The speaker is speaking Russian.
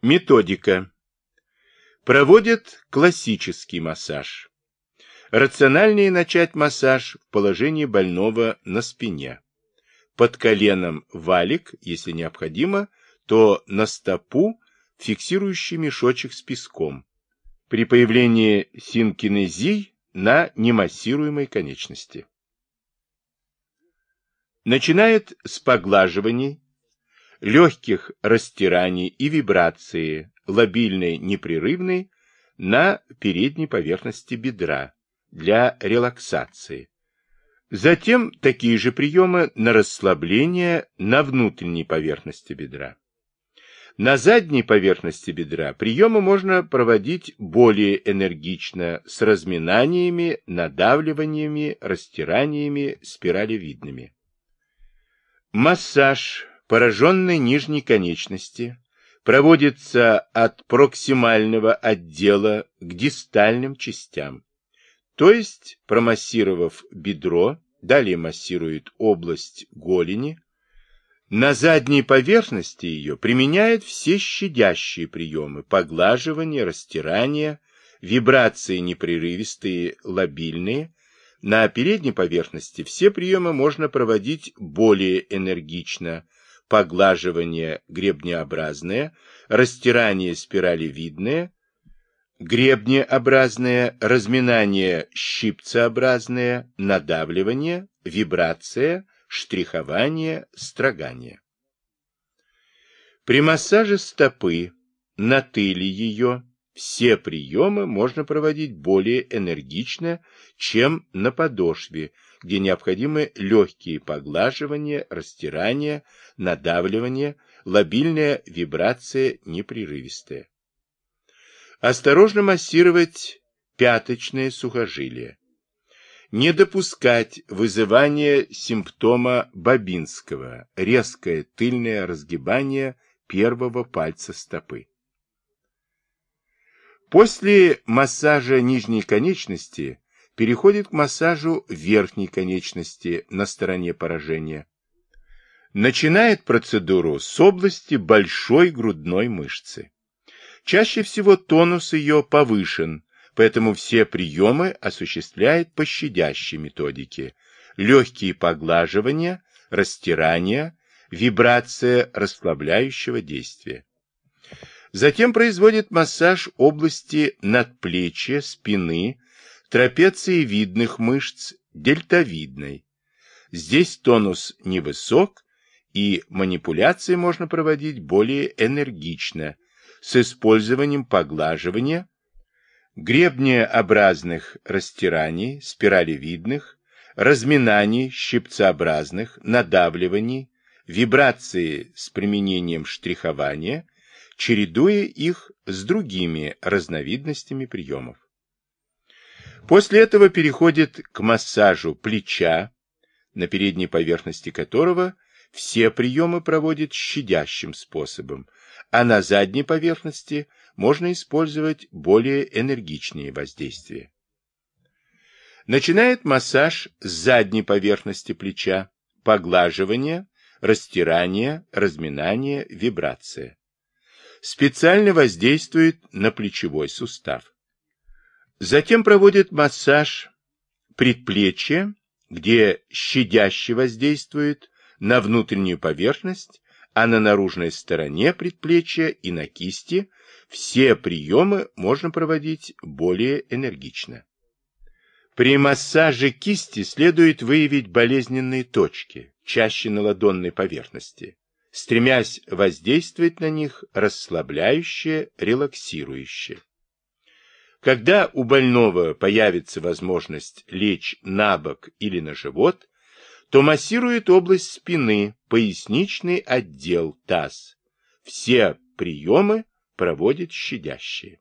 Методика. Проводят классический массаж. Рациональнее начать массаж в положении больного на спине. Под коленом валик, если необходимо, то на стопу фиксирующий мешочек с песком. При появлении синкинезий на немассируемой конечности. Начинает с поглаживаний, легких растираний и вибрации, лобильной непрерывной, на передней поверхности бедра для релаксации. Затем такие же приемы на расслабление на внутренней поверхности бедра. На задней поверхности бедра приемы можно проводить более энергично с разминаниями, надавливаниями, растираниями спиралевидными. Массаж пораженной нижней конечности проводится от проксимального отдела к дистальным частям, то есть промассировав бедро, далее массирует область голени, на задней поверхности ее применяет все щадящие приемы, поглаживание, растирание, вибрации непрерывистые, лобильные. На передней поверхности все приемы можно проводить более энергично, поглаживание гребнеобразное, растирание спиралевидное, гребнеобразное, разминание щипцеобразное, надавливание, вибрация – штрихование, строгание. При массаже стопы, на тыле ее, все приемы можно проводить более энергично, чем на подошве, где необходимы легкие поглаживания, растирания, надавливания, лобильная вибрация непрерывистая. Осторожно массировать пяточное сухожилие не допускать вызывания симптома Бабинского, резкое тыльное разгибание первого пальца стопы. После массажа нижней конечности переходит к массажу верхней конечности на стороне поражения. Начинает процедуру с области большой грудной мышцы. Чаще всего тонус ее повышен, поэтому все приемы осуществляет по щадящей методике. Легкие поглаживания, растирания, вибрация расслабляющего действия. Затем производит массаж области надплечья, спины, трапециевидных мышц, дельтовидной. Здесь тонус невысок, и манипуляции можно проводить более энергично, с использованием поглаживания, гребнеобразных растираний, спиралевидных, разминаний щипцеобразных, надавливаний, вибрации с применением штрихования, чередуя их с другими разновидностями приемов. После этого переходит к массажу плеча, на передней поверхности которого все приемы проводит щадящим способом, а на задней поверхности можно использовать более энергичные воздействия. Начинает массаж с задней поверхности плеча, поглаживание, растирание, разминание, вибрация. Специально воздействует на плечевой сустав. Затем проводит массаж предплечья, где щадяще воздействует на внутреннюю поверхность, а на наружной стороне предплечья и на кисти все приемы можно проводить более энергично. При массаже кисти следует выявить болезненные точки, чаще на ладонной поверхности, стремясь воздействовать на них расслабляюще, релаксирующе. Когда у больного появится возможность лечь на бок или на живот, то массирует область спины, поясничный отдел, таз. Все приемы проводит щадящие.